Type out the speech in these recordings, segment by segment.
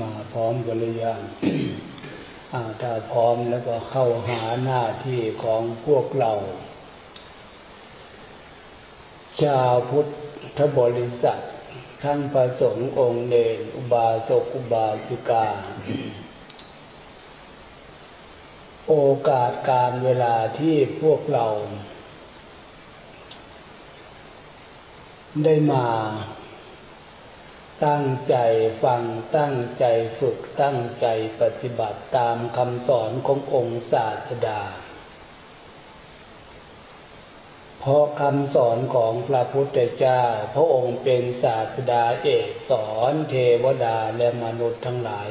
มาพร้อมกันหรือยังถ้าพร้อมแล้วก็เข้าหาหน้าที่ของพวกเรา ชาวพุทธบริษัท ทั้งประสงค์องค์เนรอุบาสกอุบาสิกา โอกาสการเวลาที่พวกเรา ได้มาตั้งใจฟังตั้งใจฝึกตั้งใจปฏิบัติตามคำสอนขององค์ศาสดา เพราะคำสอนของพระพุทธเจ้า พระองค์เป็นศาสดาเอกสอนเทวดาและมนุษย์ทั้งหลาย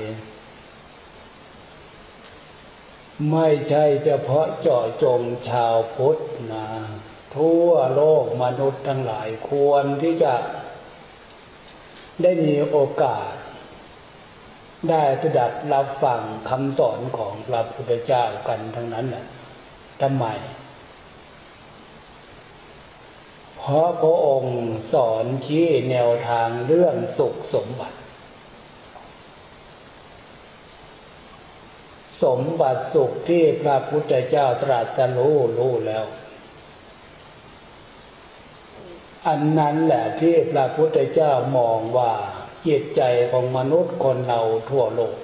ไม่ใช่เฉพาะเจาะจงชาวพุทธนะ ทั่วโลกมนุษย์ทั้งหลายควรที่จะได้มีโอกาส ได้สดับรับฟังคำสอนของพระพุทธเจ้ากันทั้งนั้นแหละทำไม เพราะพระองค์สอนชี้แนวทางเรื่องสุขสมบัติ สมบัติสุขที่พระพุทธเจ้าตรัสรู้รู้แล้ว อันนั้นแหละที่พระพุทธเจ้ามองว่าจิตใจของมนุษย์คนเราทั่วโลก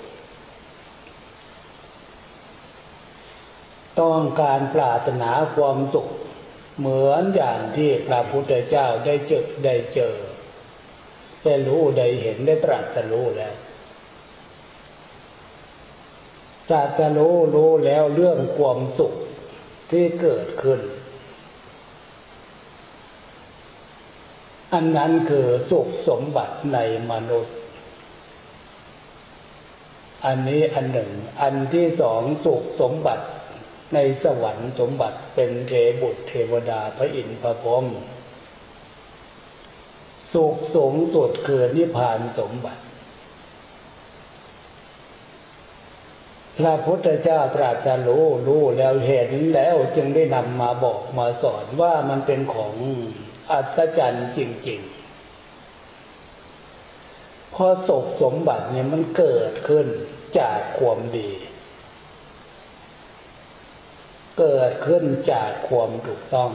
ต้องการปรารถนาความสุข เหมือนอย่างที่พระพุทธเจ้าได้เจอได้เจอได้รู้ได้เห็นได้ตรัสรู้แล้วตรัสรู้รู้แล้วเรื่องความสุขที่เกิดขึ้น อันนั้นคือสุขสมบัติในมนุษย์ อันนี้อันหนึ่ง อันที่สองสุขสมบัติในสวรรค์สมบัติเป็นเทบุตรเทวดาพระอินทร์พระพรหมสุขสูงสุดคือนิพพานสมบัติ พระพุทธเจ้าตรัสรู้รู้แล้วเห็นแล้วจึงได้นำมาบอกมาสอนว่ามันเป็นของ อัศจรรย์จริง ๆ พอศกสมบัติเนี่ยมันเกิดขึ้นจากความดี เกิดขึ้นจากความถูกต้อง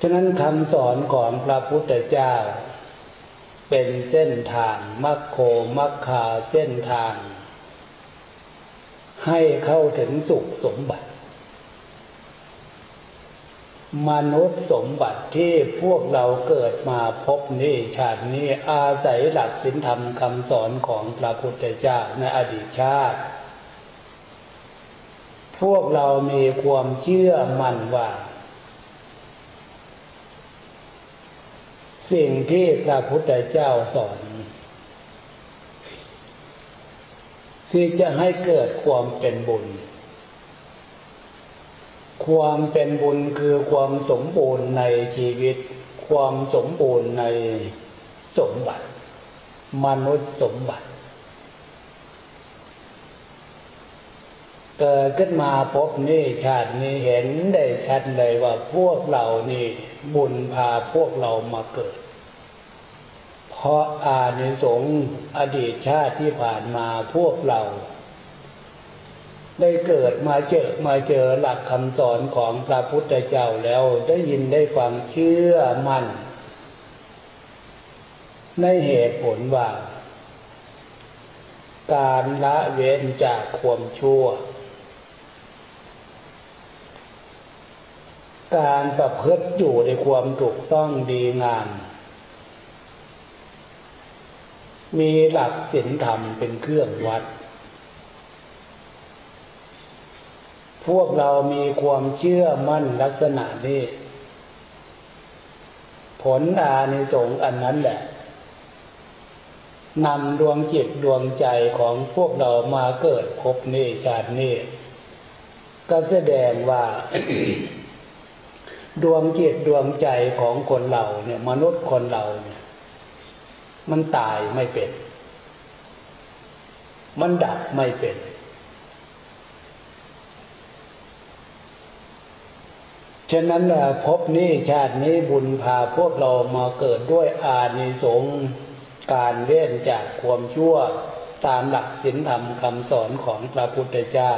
ฉะนั้นคำสอนของพระพุทธเจ้า เป็นเส้นทางมัคโคมัคคาเส้นทางให้เข้าถึงสุขสมบัติ มนุษย์สมบัติที่พวกเราเกิดมาพบนี้ชาตินี้อาศัยหลักศีลธรรมคำสอนของพระพุทธเจ้าในอดีตชาติ พวกเรามีความเชื่อมั่นว่า สิ่งที่พระพุทธเจ้าสอน ที่จะให้เกิดความเป็นบุญ ความเป็นบุญคือความสมบูรณ์ในชีวิต ความสมบูรณ์ในสมบัติ มนุษย์สมบัติ เกิดขึ้นมาพบนี่ชาตินี้เห็นได้ชัดเลยว่าพวกเรานี่บุญพาพวกเรามาเกิด เพราะอานิสงส์อดีตชาติที่ผ่านมาพวกเรา ได้เกิดมาเจอมาเจอหลักคำสอนของพระพุทธเจ้าแล้วได้ยินได้ฟังเชื่อมัน่น ในเหตุผลว่า การละเว้นจากความชั่ว การประพฤติอยู่ในความถูกต้องดีงามมีหลักศีลธรรมเป็นเครื่องวัด พวกเรามีความเชื่อมั่นลักษณะนี้ ผลอานิสงส์อันนั้นแหละนำดวงจิตดวงใจของพวกเรามาเกิดพบนี้ชาตินี้ก็แสดงว่า ดวงจิตดวงใจของคนเราเนี่ย มนุษย์คนเราเนี่ย มันตายไม่เป็น มันดับไม่เป็น ฉะนั้นพบนี้ชาตินี้บุญพาพวกเรามาเกิดด้วยอานิสงส์การเว้นจากความชั่วตามหลักศีลธรรมคำสอนของพระพุทธเจ้า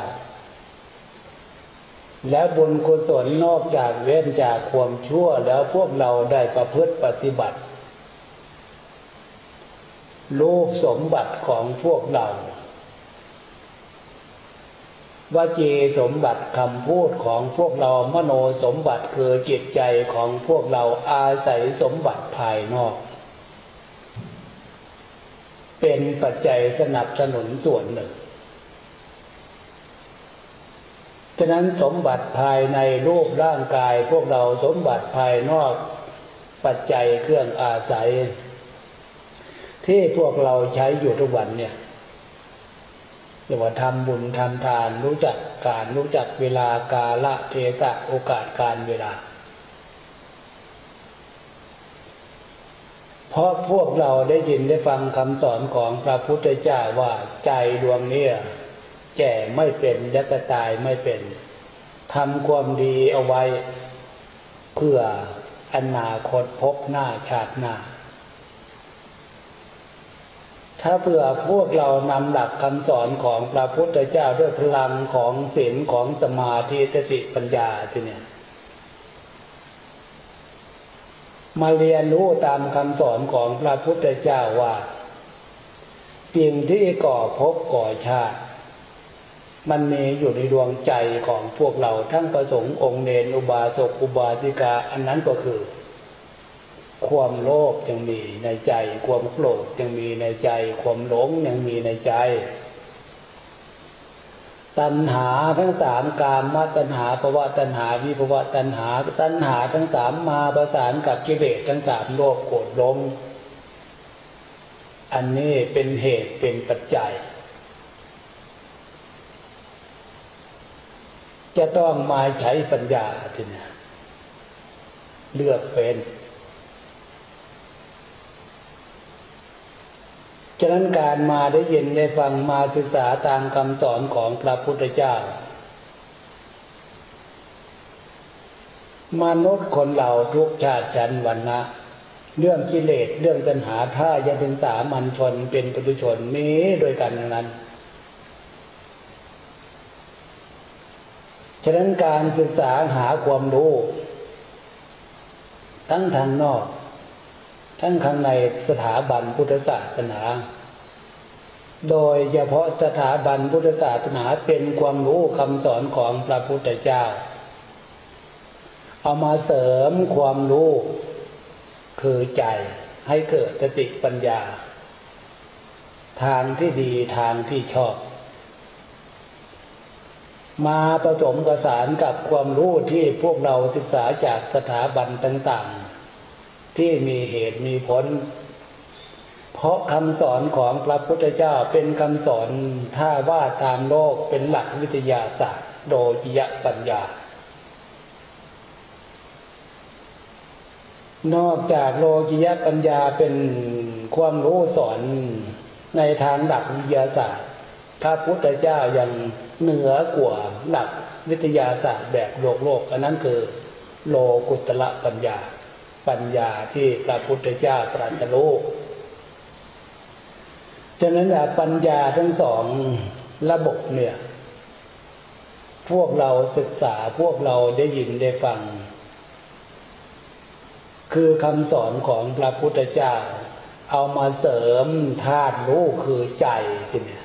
และบุญกุศลนอกจากเว้นจากความชั่วแล้วพวกเราได้ประพฤติปฏิบัติรูปสมบัติของพวกเรา วจีสมบัติคำพูดของพวกเรามโนสมบัติคือจิตใจของพวกเราอาศัยสมบัติภายนอก เป็นปัจจัยสนับสนุนส่วนหนึ่งฉะนั้นสมบัติภายในรูปร่างกายพวกเราสมบัติภายนอก ปัจจัยเครื่องอาศัย ที่พวกเราใช้อยู่ทุกวันเนี่ย เรียกว่าทำบุญทำทานรู้จักการรู้จักเวลากาละเทศะโอกาสการเวลา เพราะพวกเราได้ยินได้ฟังคำสอนของพระพุทธเจ้าว่าใจดวงนี้แก่ไม่เป็นยักตายไม่เป็นทำความดีเอาไว้ เพื่ออนาคตพบหน้าชาติหน้า ถ้าเผื่อพวกเรานำหลักคำสอนของพระพุทธเจ้าด้วยพลังของศีลของสมาธิสติปัญญาทีเนี่ยมาเรียนรู้ตามคำสอนของพระพุทธเจ้าว่า สิ่งที่ก่อภพก่อชาติ มันมีอยู่ในดวงใจของพวกเราทั้งประสงค์องค์เนรอุบาสกอุบาสิกา อันนั้นก็คือ ความโลภยังมีในใจ ความโกรธยังมีในใจ ความหลงยังมีในใจ ตัณหาทั้งสามกามมาตัณหาภวะตัณหาวิภวะตัณหา ตัณหาทั้งสามมาประสานกับกิเลสทั้งสามโลภโกรธหลงอันนี้เป็นเหตุเป็นปัจจัย จะต้องมาใช้ปัญญาทีนี้เลือกเป็น ฉะนั้นการมาได้ยินได้ฟังมาศึกษาตามคำสอนของพระพุทธเจ้า มนุษย์คนเราทุกชาติชั้นวันนะเรื่องกิเลสเรื่องตัณหาถ้ายังเป็นสามัญชนเป็นปุถุชนนี้โดยกันนั้น ฉะนั้นการศึกษาหาความรู้ ทั้งทางนอก ทั้งข้างในสถาบันพุทธศาสนา โดยเฉพาะสถาบันพุทธศาสนาเป็นความรู้คำสอนของพระพุทธเจ้า เอามาเสริมความรู้คือใจให้เกิดสติปัญญา ทางที่ดีทางที่ชอบ มาผสมประสานกับความรู้ที่พวกเราศึกษาจากสถาบันต่าง ที่มีเหตุมีผล เพราะคำสอนของพระพุทธเจ้าเป็นคำสอนถ้าว่าตามโลกเป็นหลักวิทยาศาสตร์ โดยจิยปัญญา นอกจากโลกิยปัญญาเป็นความรู้สอนในทางหลักวิทยาศาสตร์ พระพุทธเจ้ายังเหนือกว่าหลักวิทยาศาสตร์แบบโลกโลก อันนั้นคือ โลกุตละปัญญา ปัญญาที่พระพุทธเจ้าตรัสรู้ฉะนั้นปัญญาทั้งสองระบบเนี่ย พวกเราศึกษาพวกเราได้ยินได้ฟัง คือคำสอนของพระพุทธเจ้า เอามาเสริมธาตุรู้คือใจทีเนี่ย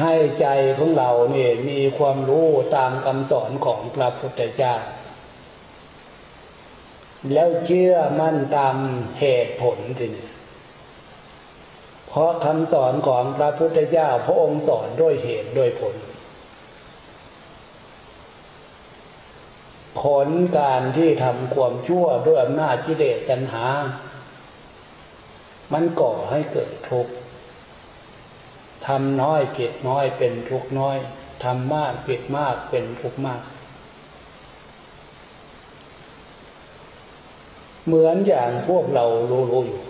ให้ใจของเราเนี่ยมีความรู้ตามคำสอนของพระพุทธเจ้า แล้วเชื่อมั่นตามเหตุผลทีนี้เพราะคำสอนของพระพุทธเจ้าพระองค์สอนด้วยเหตุด้วยผล ผลการที่ทำความชั่วด้วยอำนาจกิเลสตัณหา มันก่อให้เกิดทุกข์ทำน้อยผิดน้อยเป็นทุกข์น้อยทำมากผิดมากเป็นทุกข์มาก เหมือนอย่างพวกเรารู้ๆอยู่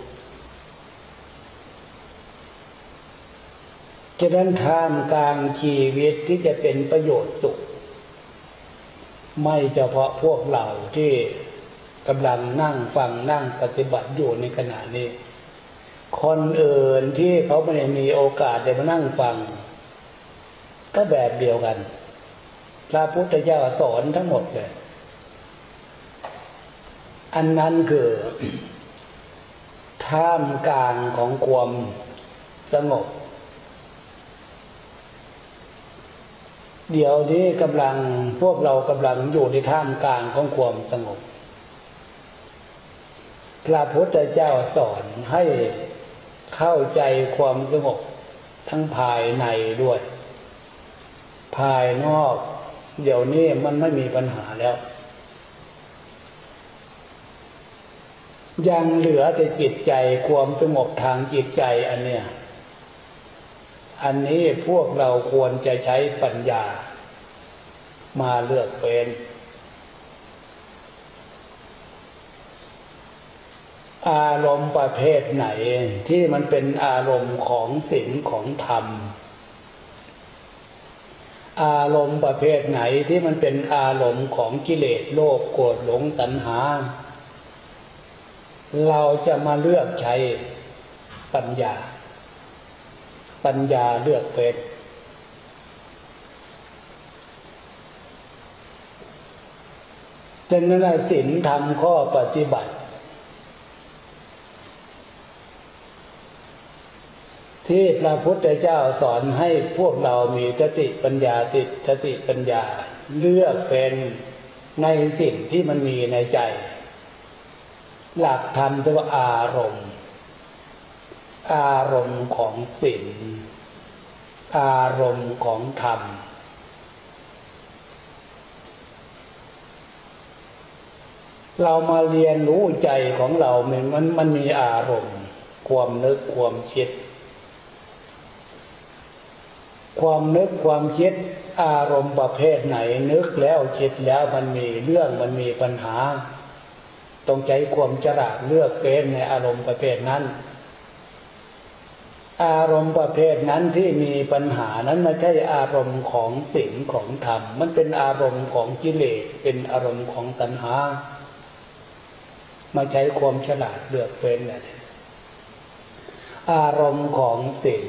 จะนั้นท่ามกลางชีวิตที่จะเป็นประโยชน์สุข ไม่เฉพาะพวกเราที่กำลังนั่งฟังนั่งปฏิบัติอยู่ในขณะนี้ คนอื่นที่เขาไม่ได้มีโอกาสได้มานั่งฟัง ก็แบบเดียวกัน พระพุทธเจ้าสอนทั้งหมดเลย อันนั้นคือท่ามกลางของความสงบ เดี๋ยวนี้กำลังพวกเรากำลังอยู่ในท่ามกลางของความสงบ พระพุทธเจ้าสอนให้เข้าใจความสงบทั้งภายในด้วย ภายนอก เดี๋ยวนี้มันไม่มีปัญหาแล้ว ยังเหลือแต่จิตใจความสงบทางจิตใจอันเนี้ยอันนี้พวกเราควรจะใช้ปัญญา มาเลือกเป็น อารมณ์ประเภทไหนที่มันเป็นอารมณ์ของศีลของธรรม อารมณ์ประเภทไหนที่มันเป็นอารมณ์ของกิเลสโลภโกรธหลงตัณหา เราจะมาเลือกใช้ปัญญา ปัญญาเลือกเป็นฉะนั้นศีลธรรมข้อปฏิบัติ ที่พระพุทธเจ้าสอนให้พวกเรามีสติปัญญาติดสติปัญญา เลือกเป็นในสิ่งที่มันมีในใจ หลักธรรมเรียกว่าอารมณ์ อารมณ์ของศีลอารมณ์ของธรรม เรามาเรียนรู้ใจของเรา มันมันมีอารมณ์ ความนึกความคิด ความนึกความคิด อารมณ์ประเภทไหน นึกแล้วคิดแล้วมันมีเรื่องมันมีปัญหา ต้องใจความจระเลือกเป็นในอารมณ์ประเภทนั้น อารมณ์ประเภทนั้นที่มีปัญหานั้นไม่ใช่อารมณ์ของสิ่งของธรรม มันเป็นอารมณ์ของกิเลสเป็นอารมณ์ของตัณหามาใช้ความฉลาดเลือกเป็นแหละอารมณ์ของสิ่ง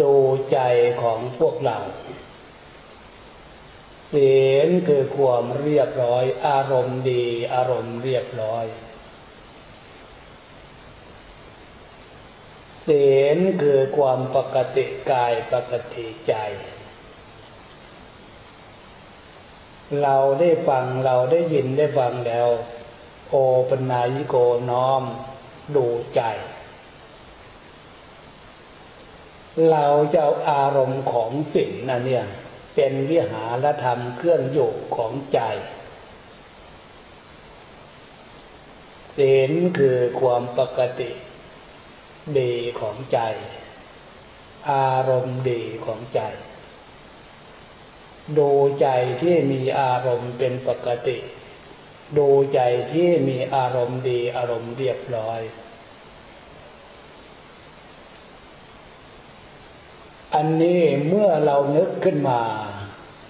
ดูใจของพวกเรา ศีลคือความเรียบร้อย อารมณ์ดี อารมณ์เรียบร้อยศีลคือความปกติกายปกติใจ เราได้ฟังเราได้ยินได้ฟังแล้ว โอปนายิโกน้อมดูใจ เราจะเอาอารมณ์ของสิ่งนั่นเนี่ย เป็นวิหารธรรมเครื่องอยู่ของใจศีลคือความปกติดีของใจ อารมณ์ดีของใจ ดูใจที่มีอารมณ์เป็นปกติ ดูใจที่มีอารมณ์ดีอารมณ์เรียบร้อย อันนี้เมื่อเรานึกขึ้นมา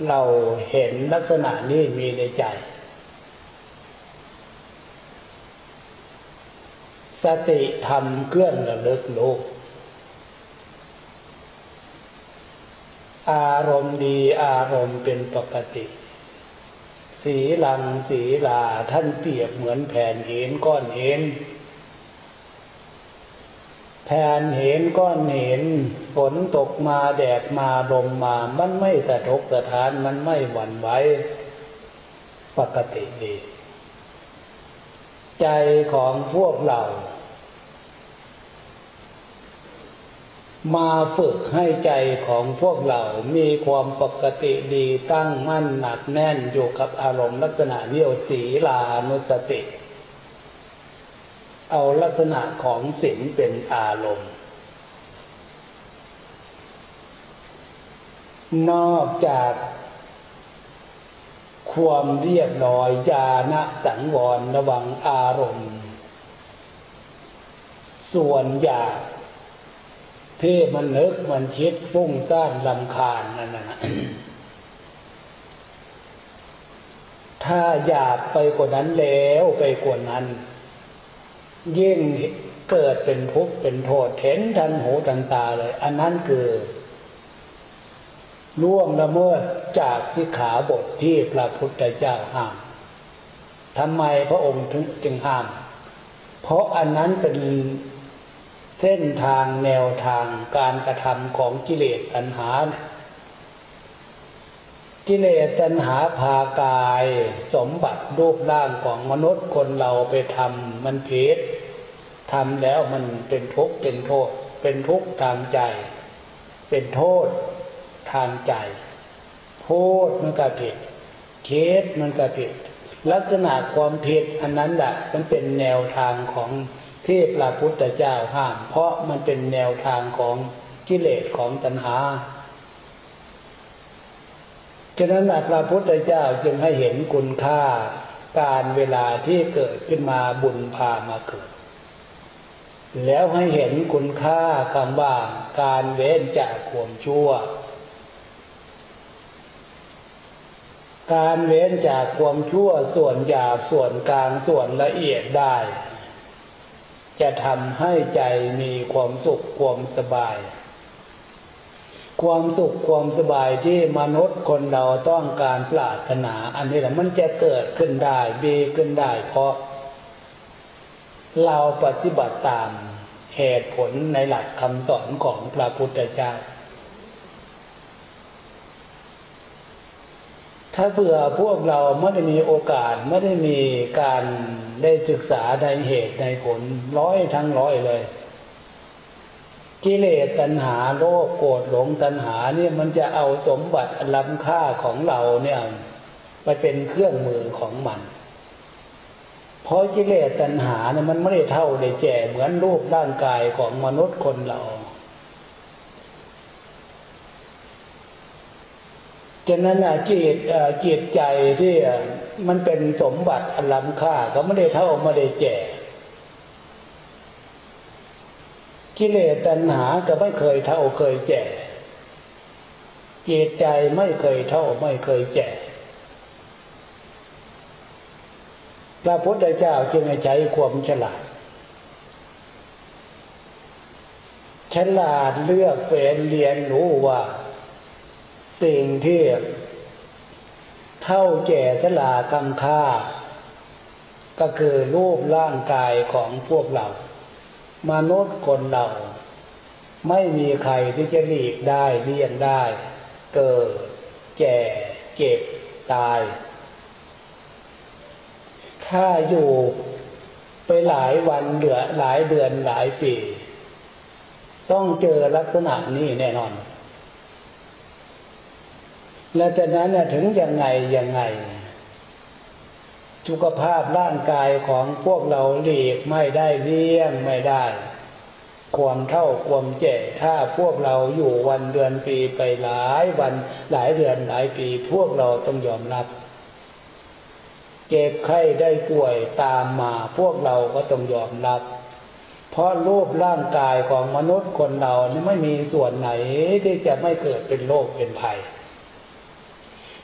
เราเห็นลักษณะนี้มีในใจ สติธรรมเคลื่อนระลึกโลกอารมณ์ดีอารมณ์เป็นปกติ สีลังสีลาท่านเปรียบเหมือนแผ่นเหินก้อนเหิน แทนเห็นก้อนเห็นฝนตกมาแดดมาลมมา มันไม่สะทกสะทานมันไม่หวั่นไหวปกติดี ใจของพวกเรา มาฝึกให้ใจของพวกเรา มีความปกติดีตั้งมั่นหนักแน่นอยู่กับอารมณ์ลักษณะเนียวสีลานุสติ เอาลักษณะของศีลเป็นอารมณ์ นอกจากความเรียบร้อยญาณสังวรระวังอารมณ์ ส่วนอยากเพ่มันเนึกมันคิดฟุ้งซ่านลำคาญนั่นนะถ้าอยากไปกว่านั้นแล้วไปกว่านั้น ยิ่งเกิดเป็นทุกข์เป็นโทษเห็นทันหูทันตาเลย อันนั้นคือล่วงละเมิดจากสิขาบทที่พระพุทธเจ้าห้ามทำไมพระองค์ถึงจึงห้าม เพราะอันนั้นเป็นเส้นทางแนวทางการกระทำของกิเลสตัณหา กิเลสตัณหาพากาย สมบัติรูปร่างของมนุษย์คนเราไปทำมันผิดทำแล้วมันเป็นทุกข์เป็นโทษ เป็นทุกข์ทางใจ เป็นโทษทางใจ พูดมันก็ผิดคิดมันก็ผิด ลักษณะความผิดอันนั้นแหละมันเป็นแนวทางของที่พระพุทธเจ้าห้าม เพราะมันเป็นแนวทางของกิเลสของตัณหา ฉะนั้นพระพุทธเจ้าจึงให้เห็นคุณค่าการเวลาที่เกิดขึ้นมาบุญพามาเกิด แล้วให้เห็นคุณค่าคำว่าการเว้นจากความชั่ว การเว้นจากความชั่วส่วนหยาบส่วนกลางส่วนละเอียดได้ จะทำให้ใจมีความสุขความสบาย ความสุขความสบายที่มนุษย์คนเราต้องการปรารถนา อันนี้แหละมันจะเกิดขึ้นได้มีขึ้นได้ เพราะ เราปฏิบัติตามเหตุผลในหลักคำสอนของพระพุทธเจ้าถ้าเผื่อพวกเราไม่ได้มีโอกาสไม่ได้มีการได้ศึกษาในเหตุในผลร้อยทั้งร้อยเลย กิเลสตัณหาโลภโกรธหลงตัณหาเนี่ยมันจะเอาสมบัติล้ำค่าของเราเนี่ยไปเป็นเครื่องมือของมัน เพราะกิเลสตัณหาเนี่ยมันไม่ได้เท่าได้แจ่เหมือนรูปร่างกายของมนุษย์คนเรา ฉะนั้นจิตจิตใจที่มันเป็นสมบัติอันล้ำค่าก็ไม่ได้เท่าไม่ได้แจ กิเลสตัณหาก็ไม่เคยเท่าเคยแจกจิตใจไม่เคยเท่าไม่เคยแจกพระพุทธเจ้าจึงใช้ความฉลาด ฉลาดเลือกเป็นเรียนรู้ว่า สิ่งที่เท่าแก่ชลากำค่า ก็คือรูปร่างกายของพวกเรา มนุษย์คนเรา ไม่มีใครที่จะหลีกได้เลี่ยงได้ เกิด แก่ เจ็บ ตาย ถ้าอยู่ไปหลายวันเหลือหลายเดือนหลายปี ต้องเจอลักษณะนี้แน่นอน และแต่นั้นถึงยังไงยังไง สุขภาพร่างกายของพวกเราหลีกไม่ได้เลี่ยงไม่ได้ ความเท่าความเจ็ถ้าพวกเราอยู่วันเดือนปีไปหลายวันหลายเดือนหลายปี พวกเราต้องยอมรับ เจ็บไข้ได้ป่วยตามมาพวกเราก็ต้องยอมรับ เพราะรูปร่างกายของมนุษย์คนเรานี่ไม่มีส่วนไหนที่จะไม่เกิดเป็นโรคเป็นภัย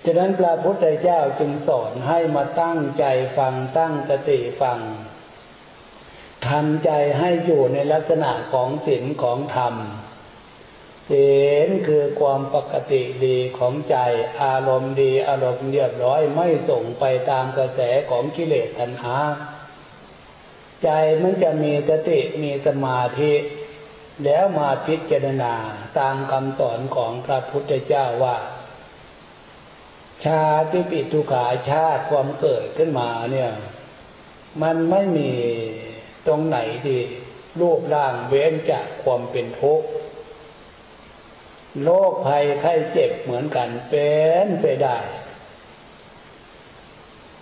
ฉะนั้นพระพุทธเจ้าจึงสอนให้มาตั้งใจฟังตั้งสติฟังทำใจให้อยู่ในลักษณะของศีลของธรรมศีลคือความปกติดีของใจ อารมณ์ดีอารมณ์เรียบร้อยไม่ส่งไปตามกระแสของกิเลสตัณหา ใจมันจะมีสติมีสมาธิ แล้วมาพิจารณาตามคำสอนของพระพุทธเจ้าว่า ชาติปิทุขาชาติความเกิดขึ้นมาเนี่ย มันไม่มีตรงไหนที่รูปร่างเว้นจากความเป็นทุกข์โรคภัยไข้เจ็บเหมือนกันเป็นไปได้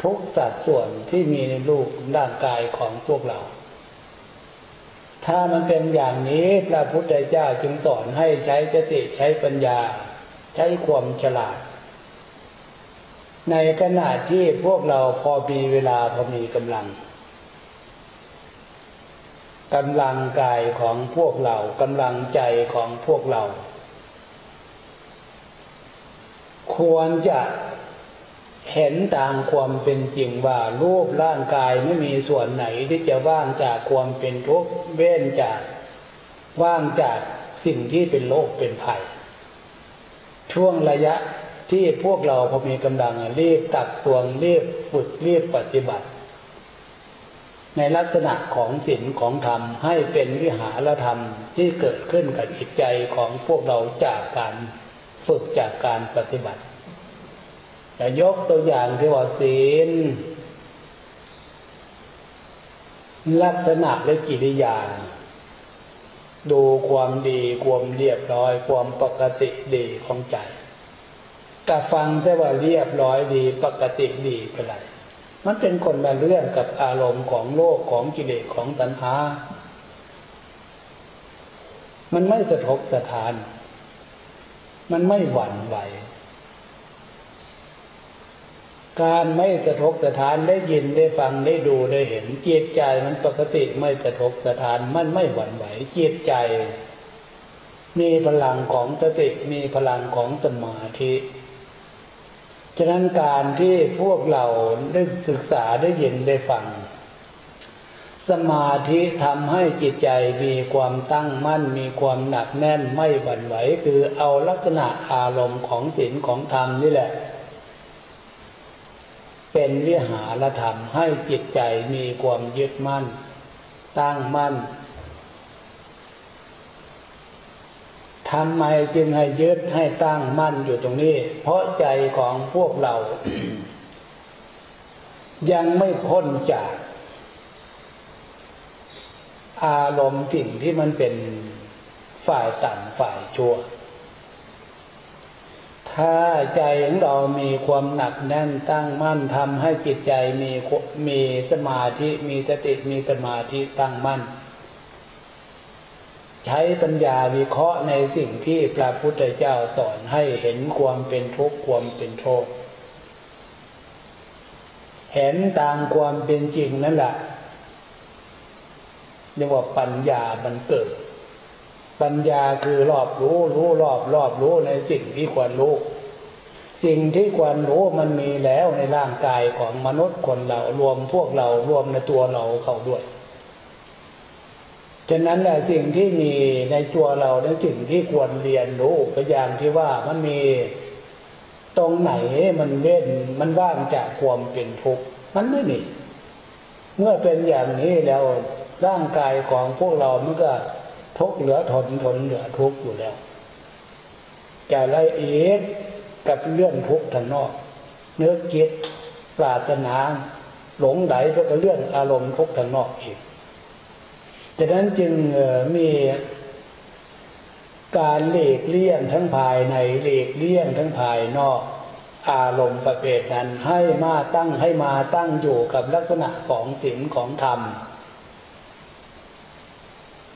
ทุกสัดส่วนที่มีในรูปร่างกายของพวกเรา ถ้ามันเป็นอย่างนี้พระพุทธเจ้าจึงสอนให้ใช้สติใช้ปัญญา ใช้ความฉลาด ในขณะที่พวกเราพอมีเวลาพอมีกำลังกำลังกายของพวกเรากำลังใจของพวกเรา ควรจะเห็นตามความเป็นจริงว่ารูปร่างกายไม่มีส่วนไหนที่จะว่างจากความเป็นทุกข์เว้นจาก ว่างจากสิ่งที่เป็นโรคเป็นภัยช่วงระยะ ที่พวกเราพอมีกำลังรีบตักตวงรีบฝึกรีบปฏิบัติ ในลักษณะของศีลของธรรมให้เป็นวิหารธรรมที่เกิดขึ้นกับจิตใจของพวกเราจากการฝึกจากการปฏิบัติจะยกตัวอย่างที่ว่าศีลลักษณะและกิริยา ดูความดีความเรียบร้อย ความปกติดีของใจ แต่ฟังแต่ว่าเรียบร้อยดีปกติดีไปเลยมันเป็นคนละเรื่องกับอารมณ์ของโลกของกิเลสของตัณหา มันไม่สะทกสะทาน มันไม่หวั่นไหว การไม่สะทกสะทานได้ยินได้ฟังได้ดูได้เห็นจิตใจมันปกติไม่สะทกสะทาน มันไม่หวั่นไหวจิตใจ มีพลังของสติมีพลังของสมาธิ ฉะนั้นการที่พวกเราได้ศึกษาได้ยินได้ฟัง สมาธิทำให้จิตใจมีความตั้งมั่น มีความหนักแน่นไม่หวั่นไหว คือเอาลักษณะอารมณ์ของศีลของธรรมนี่แหละ เป็นวิหารธรรมให้จิตใจมีความยึดมั่น ตั้งมั่น ทำไมจึงให้ยึดให้ตั้งมั่นอยู่ตรงนี้ เพราะใจของพวกเรา ยังไม่พ้นจาก อารมณ์สิ่งที่มันเป็นฝ่ายต่ำฝ่ายชั่ว ถ้าใจของเรามีความหนักแน่นตั้งมั่นทำให้จิตใจมีมีสมาธิมีสติมีสมาธิตั้งมั่น ใช้ปัญญาวิเคราะห์ในสิ่งที่พระพุทธเจ้าสอนให้เห็นความเป็นทุกข์ความเป็นโทษ เห็นตามความเป็นจริงนั่นแหละเรียกว่าปัญญามันเกิด ปัญญาคือรอบรู้รู้รอบรอบรู้ในสิ่งที่ควรรู้ สิ่งที่ควรรู้มันมีแล้วในร่างกายของมนุษย์คนเรารวมพวกเรารวมในตัวเราเขาด้วย ฉะนั้นแหละสิ่งที่มีในตัวเราในสิ่งที่ควรเรียนรู้ก็อย่างที่ว่ามันมีตรงไหนมันเว้นมันว่างจากความเป็นทุกข์มันไม่มีเมื่อเป็นอย่างนี้แล้วร่างกายของพวกเรามันก็ทุกเหลือทนทนเหลือทุกอยู่แล้วจะละเอียดกับเรื่องทุกข์ทางนอก เนื้อจิตปรารถนา หลงไหลไปกับเรื่องอารมณ์ทุกข์ทางนอกอีกะนั้นจึงมีการหลีกเลี่ยงทั้งภายในหลีกเลี่ยงทั้งภายนอก อารมณ์ประเภทนั้นให้มาตั้งให้มาตั้งอยู่กับลักษณะของศีลของธรรม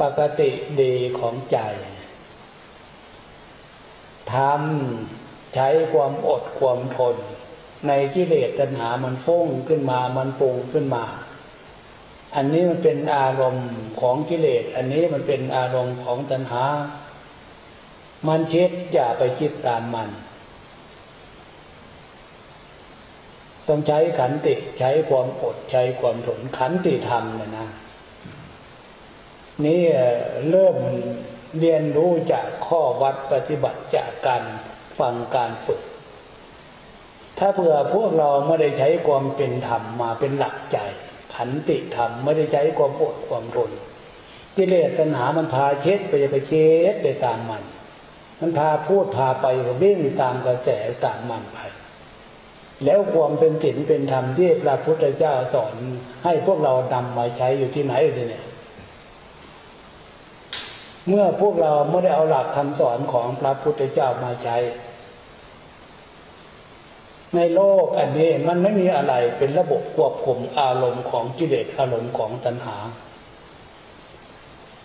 ปกติดีของใจทำใช้ความอดความทน ในกิเลสตัณหามันฟุ้งขึ้นมามันปรุงขึ้นมา อันนี้มันเป็นอารมณ์ของกิเลส อันนี้มันเป็นอารมณ์ของตัณหา มันคิดอย่าไปคิดตามมัน ต้องใช้ขันติใช้ความอดใช้ความทนขันติธรรมนะนะ นี่เริ่มเรียนรู้จากข้อวัดปฏิบัติจากการฟังการฝึก ถ้าเผื่อพวกเราไม่ได้ใช้ความเป็นธรรมมาเป็นหลักใจ ขันติธรรมไม่ได้ใช้ความอดความทนกิเลสตัณหามันพาเช็ดไปไปเช็ดไปตามมัน มันพาพูดพาไปวิ่งตามกระแสตามมันไป แล้วความเป็นศีลเป็นธรรมที่พระพุทธเจ้าสอนให้พวกเรานำมาใช้อยู่ที่ไหนเนี่ยเมื่อพวกเราไม่ได้เอาหลักคำสอนของพระพุทธเจ้ามาใช้ ในโลกอันนี้มันไม่มีอะไรเป็นระบบควบคุมอารมณ์ของกิเลสอารมณ์ของตัณหา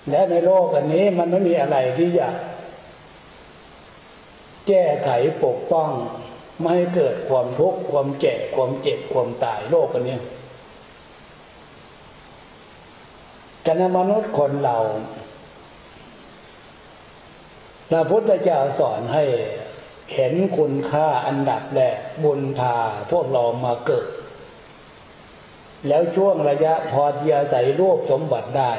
และในโลกอันนี้มันไม่มีอะไรที่จะแก้ไขปกป้องไม่ให้เกิดความทุกข์ความเจ็บความเจ็บความตายโลกอันนี้ฉะนั้นมนุษย์คนเราพระพุทธเจ้าสอนให้ เห็นคุณค่าอันดับแรกบุญพาพวกเรามาเกิด แล้วช่วงระยะพอที่อาศัยรูปสมบัติได้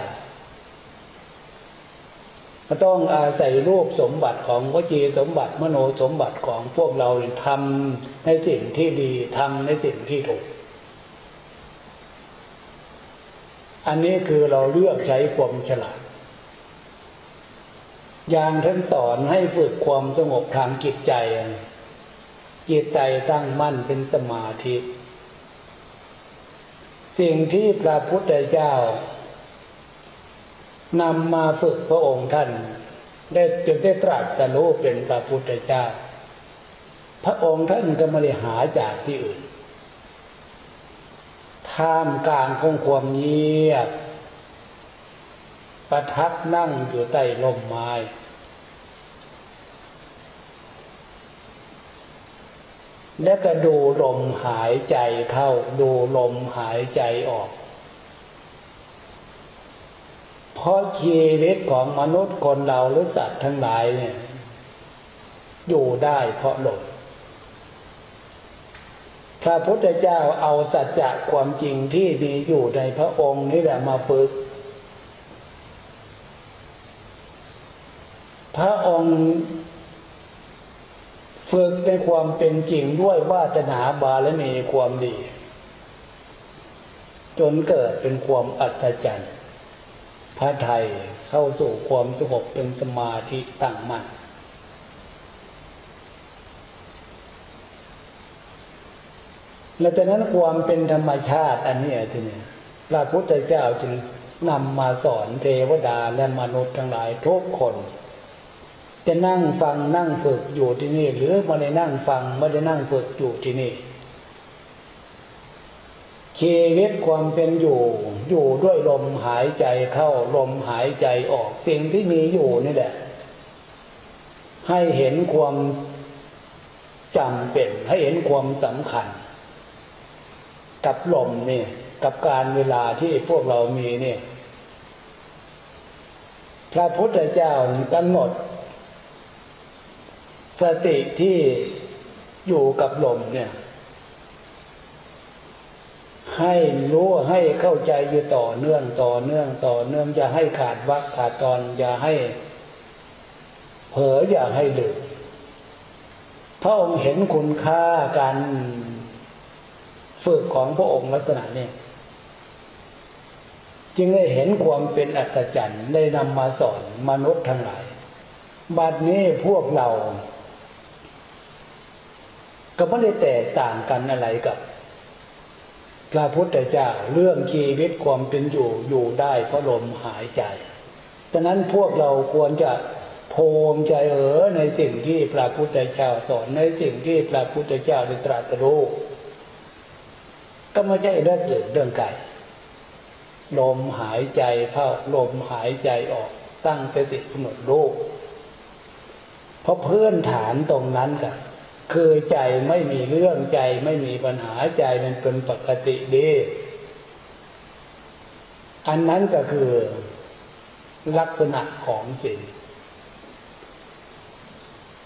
ก็ต้องอาศัยรูปสมบัติของวจีสมบัติมโนสมบัติของพวกเราทำในสิ่งที่ดีทำในสิ่งที่ถูก อันนี้คือเราเลือกใช้ความฉลาด อย่างท่านสอนให้ฝึกความสงบทางจิตใจ จิตใจตั้งมั่นเป็นสมาธิ สิ่งที่พระพุทธเจ้านำมาฝึกพระองค์ท่าน ได้จนได้ตรัสตรู้เป็นพระพุทธเจ้า พระองค์ท่านก็ไม่ได้หาจากที่อื่น ท่ามกลางของความเงียบ ประทับนั่งอยู่ใต้ลมไม้ แล้วก็ดูลมหายใจเข้า ดูลมหายใจออก เพราะชีวิตของมนุษย์คนเราหรือสัตว์ทั้งหลายเนี่ยอยู่ได้เพราะลมพระพุทธเจ้าเอาสัจจะความจริงที่มีอยู่ในพระองค์นี่แหละมาฝึก พระองค์ฝึกในความเป็นจริงด้วยวาสนาบารมีความดี จนเกิดเป็นความอัศจรรย์ พระไทยเข้าสู่ความสงบเป็นสมาธิตั้งมั่นและจากนั้นความเป็นธรรมชาติอันนี้ทีนี้พระพุทธเจ้าจึงนำมาสอนเทวดาและมนุษย์ทั้งหลายทุกคน จะนั่งฟังนั่งฝึกอยู่ที่นี่ หรือไม่ได้นั่งฟังไม่ได้นั่งฝึกอยู่ที่นี่ชีวิตความเป็นอยู่ อยู่ด้วยลมหายใจเข้าลมหายใจออกสิ่งที่มีอยู่นี่แหละ ให้เห็นความจำเป็น ให้เห็นความสำคัญ กับลมนี่กับการเวลาที่พวกเรามีนี่พระพุทธเจ้ากำหนด สติที่อยู่กับลมเนี่ย ให้รู้ให้เข้าใจอยู่ต่อเนื่องต่อเนื่องต่อเนื่องอย่าให้ขาดวักขาดตอน อย่าให้ เผลออย่าให้ลืมพระองค์เห็นคุณค่าการฝึกของพระองค์ลักษณะนี้จึงได้เห็นความเป็นอัศจรรย์ได้นำมาสอนมนุษย์ทั้งหลายบัดนี้พวกเรา ก็ไม่ได้แตกต่างกันอะไรกับพระพุทธเจ้าเรื่องชีวิตความเป็นอยู่อยู่ได้เพราะลมหายใจฉะนั้นพวกเราควรจะภูมิใจเออในสิ่งที่พระพุทธเจ้าสอนในสิ่งที่พระพุทธเจ้าได้ตรัสรู้ก็ไม่ใช่เรื่องอื่นเรื่องไก่ลมหายใจเข้าลมหายใจออกตั้งสติกำหนดรู้เพราะเพื่อนฐานตรงนั้นกับ คือใจไม่มีเรื่องใจไม่มีปัญหาใจมันเป็นปกติดี อันนั้นก็คือลักษณะของสิ่ง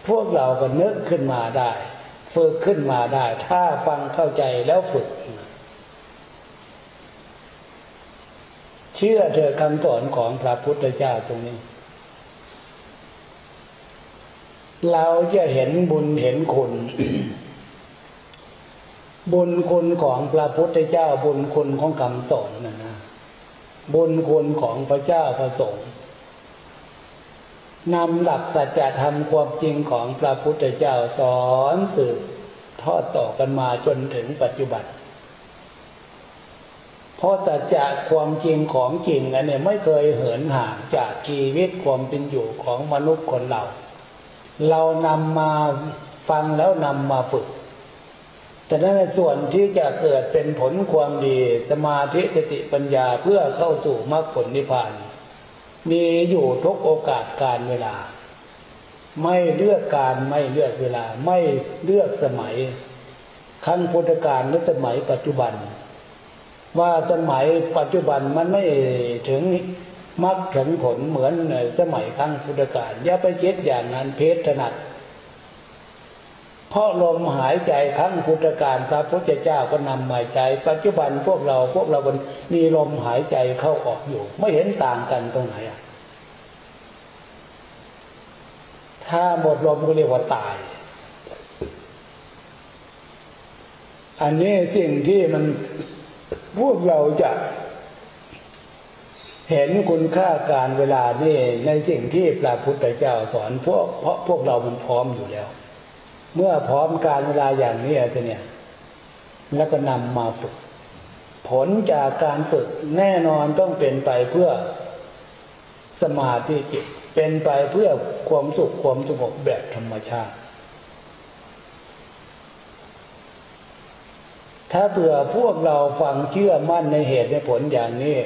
พวกเราก็นึกขึ้นมาได้ ฝึกขึ้นมาได้ ถ้าฟังเข้าใจแล้วฝึก เชื่อเถอคำสอนของพระพุทธเจ้าตรงนี้ เราจะเห็นบุญเห็นคุณ บุญคุณของพระพุทธเจ้าบุญคุณของคำสอนนะนะบุญคุณของพระเจ้าพระสงฆ์นำหลักสัจธรรมความจริงของพระพุทธเจ้าสอนสืบทอดต่อกันมาจนถึงปัจจุบันเพราะสัจจะความจริงของจริงอันนี้ไม่เคยเหินห่างจากชีวิตความเป็นอยู่ของมนุษย์คนเรา เรานำมาฟังแล้วนำมาฝึก แต่นั้นส่วนที่จะเกิดเป็นผลความดีสมาธิสติปัญญาเพื่อเข้าสู่มรรคผลนิพพาน มีอยู่ทุกโอกาสการเวลา ไม่เลือกการไม่เลือกเวลา ไม่เลือกสมัยขั้นพุทธกาลหรือสมัยปัจจุบัน ว่าสมัยปัจจุบันมันไม่ถึง มักถึงผลเหมือนสมัยครั้งพุทธกาลอย่าไปคิดอย่างนั้นเพศถนัดเพราะลมหายใจครั้งพุทธการพระพุทธเจ้าก็นำมาใจ ปัจจุบันพวกเราพวกเรานมีลมหายใจเข้าออกอยู่ ไม่เห็นต่างกันตรงไหนอะถ้าหมดลมก็เรียกว่าตาย อันนี้สิ่งที่มันพวกเราจะ เห็นคุณค่าการเวลานี่ในสิ่งที่พระพุทธเจ้าสอนพวกเพราะพวกเรามันพร้อมอยู่แล้ว เมื่อพร้อมการเวลาอย่างนี้ทีเนี่ย แล้วก็นำมาฝึก ผลจากการฝึกแน่นอนต้องเป็นไปเพื่อสมาธิจิต เป็นไปเพื่อความสุขความสงบแบบธรรมชาติ ถ้าเผื่อพวกเราฟังเชื่อมั่นในเหตุในผลอย่างนี้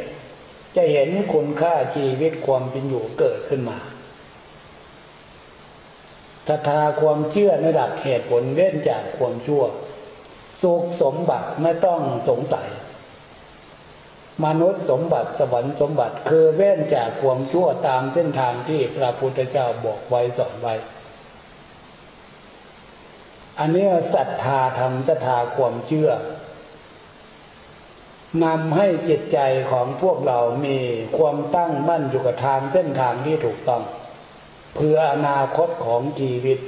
จะเห็นคุณค่าชีวิตความเป็นอยู่เกิดขึ้นมาศรัทธาความเชื่อในหลักเหตุผลเว้นจากความชั่ว สุขสมบัติไม่ต้องสงสัย มนุษย์สมบัติสวรรค์สมบัติคือเว้นจากความชั่วตามเส้นทางที่พระพุทธเจ้าบอกไว้สอนไว้ อันนี้ศรัทธาธรรมศรัทธาความเชื่อ นำให้จิตใจของพวกเรามีความตั้งมั่นอยู่กับทางเส้นทางที่ถูกต้อง เพื่ออนาคตของชีวิต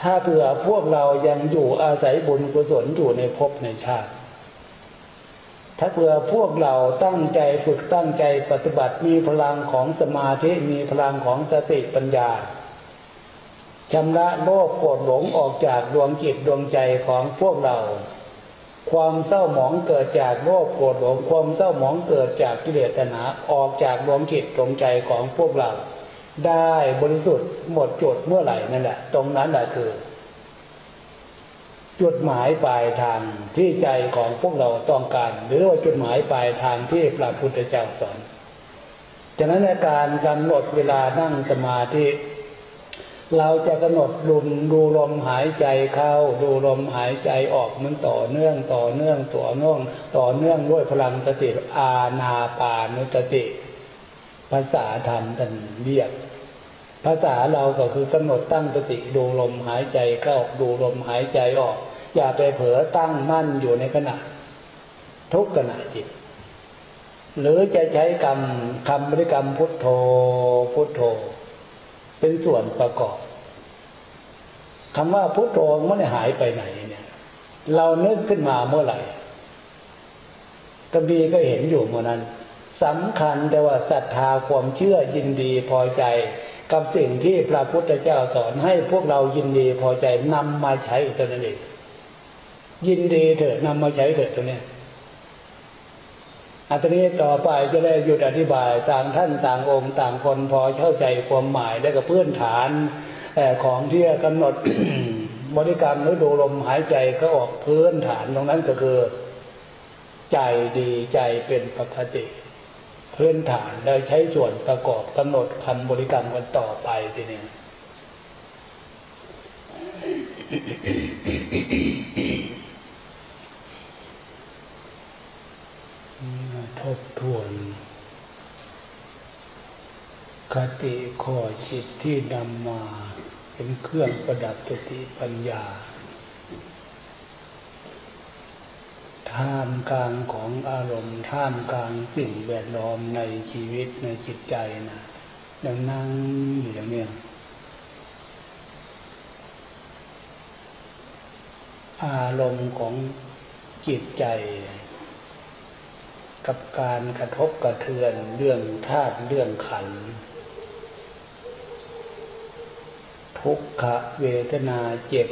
ถ้าเผื่อพวกเรายังอยู่อาศัยบุญกุศลอยู่ในภพในชาติ ถ้าเผื่อพวกเราตั้งใจฝึกตั้งใจปฏิบัติมีพลังของสมาธิมีพลังของสติปัญญาชำระโลกโกรธหลงออกจากดวงจิตดวงใจของพวกเรา ความเศร้าหมองเกิดจากโรคโกรธหลงความเศร้าหมองเกิดจากกิเลสตัณหาออกจากดวงจิตดวงใจของพวกเรา ได้บริสุทธิ์หมดจดเมื่อไหร่นั่นแหละ ตรงนั้นแหละคือ จุดหมายปลายทางที่ใจของพวกเราต้องการ หรือว่าจุดหมายปลายทางที่พระพุทธเจ้าสอนฉะนั้นในการกำหนดเวลานั่งสมาธิ เราจะกำหนดลมดูลมหายใจเข้า ดูลมหายใจออกมันต่อเนื่องต่อเนื่องต่อเนื่องต่อเนื่องด้วยพลังสติอาณาปานุสติ ภาษาธรรมท่านเรียก ภาษาเราก็คือกำหนดตั้งสติดูลมหายใจเข้าดูลมหายใจออก อย่าไปเผลอตั้งมั่นอยู่ในขณะ ทุกขณะจิต หรือจะใช้คำคำบริกรรมพุทโธพุทโธ เป็นส่วนประกอบคำว่าพุทโธไม่ได้หายไปไหนเนี่ย เรานึกขึ้นมาเมื่อไหร่กบีก็เห็นอยู่เมื่อนั้นสำคัญแต่ว่าศรัทธาความเชื่อยินดีพอใจ กับสิ่งที่พระพุทธเจ้าสอนให้พวกเรายินดีพอใจนำมาใช้ตัวนั้นเองยินดีเถอะนำมาใช้เถอะตัวเนี้ย อันนี้ต่อไปจะได้หยุดอธิบายต่างท่านต่างองค์ ต่างคนพอเข้าใจความหมายและกับเพื่อนฐานของที่กำหนดบริกรรมหรือดูลมหายใจก็ออกพื้นฐานตรงนั้นก็คือ ใจดีใจเป็นปกติพื้นฐานได้ใช้ส่วนประกอบกำหนดคำบริกรรมกันต่อไปทีนี้ ทบทวน คติข้อจิตที่นำมาเป็นเครื่องประดับสติปัญญาท่ามกลางของอารมณ์ท่ามกลางสิ่งแวดล้อมในชีวิตในจิตใจนะดังนั่งอยู่อย่างนี้อารมณ์ของจิตใจ กับการกระทบกระเทือนเรื่องธาตุเรื่องขัน ทุกขเวทนาเจ็บ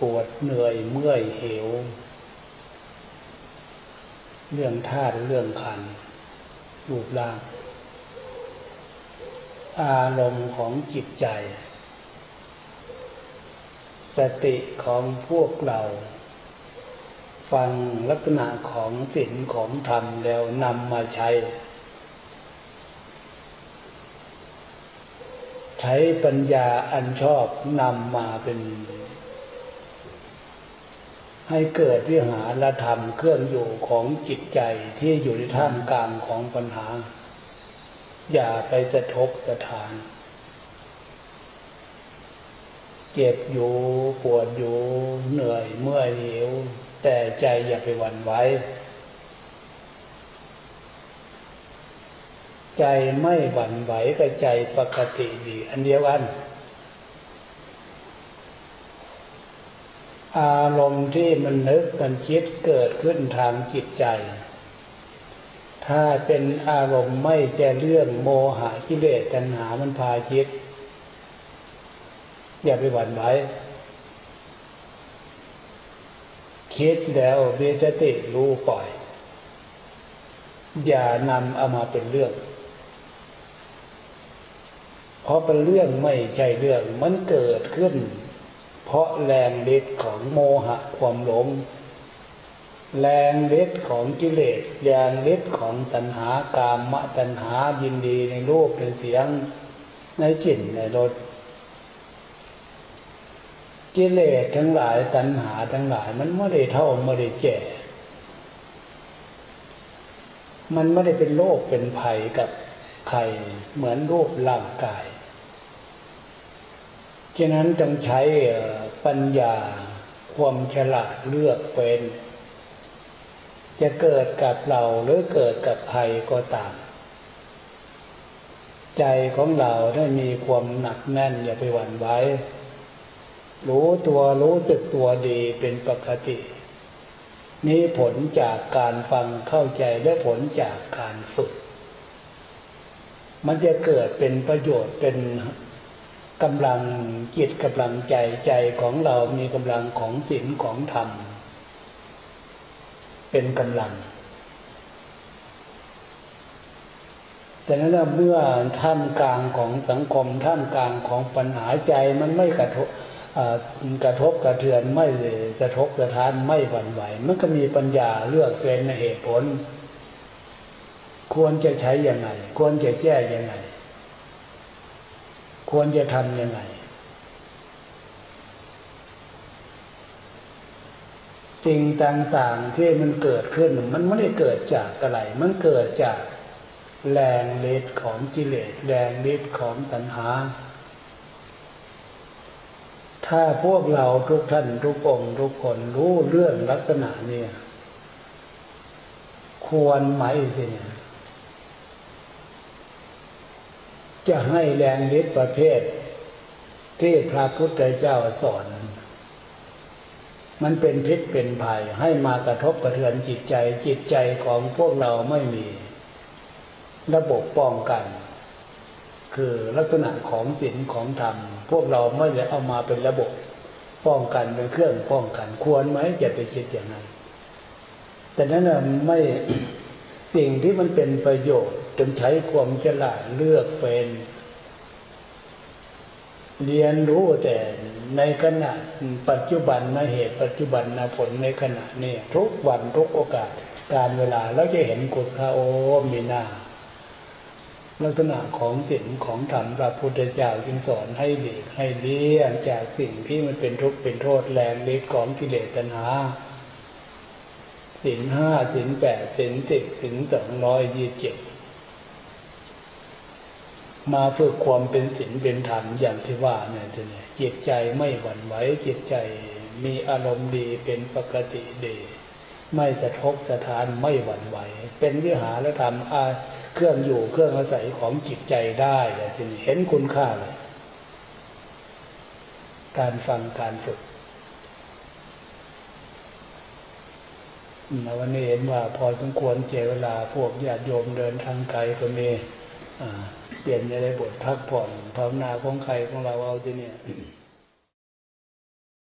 ปวดเหนื่อยเมื่อยเหว เรื่องธาตุเรื่องขัน รูปร่าง อารมณ์ของจิตใจ สติของพวกเรา ฟังลักษณะของศีลของธรรมแล้วนำมาใช้ ใช้ปัญญาอันชอบนำมาเป็น ให้เกิดวิหารธรรมเครื่องอยู่ของจิตใจที่อยู่ในท่ามกลางของปัญหา อย่าไปสะทกสะทานเจ็บอยู่ปวดอยู่เหนื่อยเมื่อยหิว แต่ใจอย่าไปหวั่นไหวใจไม่หวั่นไหวกับใจปกติดี อันเดียวกัน อารมณ์ที่มันนึกมันคิดเกิดขึ้นทางจิตใจ ถ้าเป็นอารมณ์ไม่แจเรื่องโมหะกิเลสตัณหามันพาคิดอย่าไปหวั่นไหว คิดแล้วเบสติรู้ปล่อย อย่านำเอามาเป็นเรื่อง เพราะเป็นเรื่องไม่ใช่เรื่องมันเกิดขึ้น เพราะแรงเล็ดของโมหะความหลง แรงเล็ดของกิเลสแรงเล็ดของตัณหากามมะตัณหายินดีในรูปในเสียงในจิตในรส กิเลสทั้งหลายตัณหาทั้งหลาย มันไม่ได้เท่าไม่ได้แก่ มันไม่ได้เป็นโรคเป็นภัยกับใครเหมือนรูปร่างกายฉะนั้นต้องใช้ปัญญาความฉลาดเลือกเป็น จะเกิดกับเราหรือเกิดกับใครก็ตาม ใจของเราได้มีความหนักแน่นอย่าไปหวั่นไหว รู้ตัวรู้สึกตัวดีเป็นปกติ นี่ผลจากการฟังเข้าใจและผลจากการฝึก มันจะเกิดเป็นประโยชน์เป็นกำลังจิตกำลังใจใจของเรามีกำลังของศีลของธรรม เป็นกำลัง แต่นั้นเมื่อท่ามกลางของสังคมท่ามกลางของปัญหาใจมันไม่กระทบ กระทบกระเทือนไม่สะทกสะท้านไม่หวั่นไหว มันก็มีปัญญาเลือกเป็นเหตุผล ควรจะใช้อย่างไรควรจะแก้อย่างไรควรจะทำยังไง สิ่งต่างๆที่มันเกิดขึ้น มันไม่ได้เกิดจากอะไร มันเกิดจากแรงเล็ดของกิเลสแรงเล็ดของตัณหา ถ้าพวกเราทุกท่านทุกองทุกคนรู้เรื่องลักษณะเนี่ย ควรไหมสิเนี่ยจะให้แรงฤทธิ์ประเภท ที่พระพุทธเจ้าสอน มันเป็นพิษเป็นภัยให้มากระทบกระเทือนจิตใจจิตใจของพวกเราไม่มี ระบบป้องกัน คือลักษณะของศีลของธรรม พวกเราไม่ได้เอามาเป็นระบบป้องกันเป็นเครื่องป้องกันควรไหมจะไปคิดอย่างนั้น แต่นั้นไม่สิ่งที่มันเป็นประโยชน์จงใช้ความฉลาดเลือกเป็น เรียนรู้แต่ในขณะปัจจุบันนเหตุปัจจุบันนผลในขณะนี้ทุกวันทุกโอกาสการเวลาแล้วจะเห็นกุศลโอมีนา ลักษณะของสิ่งของธรรมพระพุทธเจ้าจึงสอนให้ดีให้เลี้ยงจากสิ่งที่มันเป็นทุกข์เป็นโทษแรงเล็กของกิเลสตัณหาสินห้าสินแปดสินสิบสินสองร้อยยี่สิบเจ็ดมาเพื่อความเป็นศีลเป็นธรรมอย่างที่ว่าเนี่ยทีนี้จิตใจไม่หวั่นไหวจิตใจมีอารมณ์ดีเป็นปกติดี ไม่สะทกสะทานไม่หวั่นไหว เป็นวิหารธรรมอา เครื่องอยู่เครื่องอาศัยของจิตใจได้เลยทีนี้เห็นคุณค่าเลยการฟังการฝึกวันนี้เห็นว่าพอสมควรเจเวลาพวกญาติโยมเดินทางไกลก็มีเปลี่ยนในบทพักผ่อนภาวนาของใครของเราเอาทีเนี่ย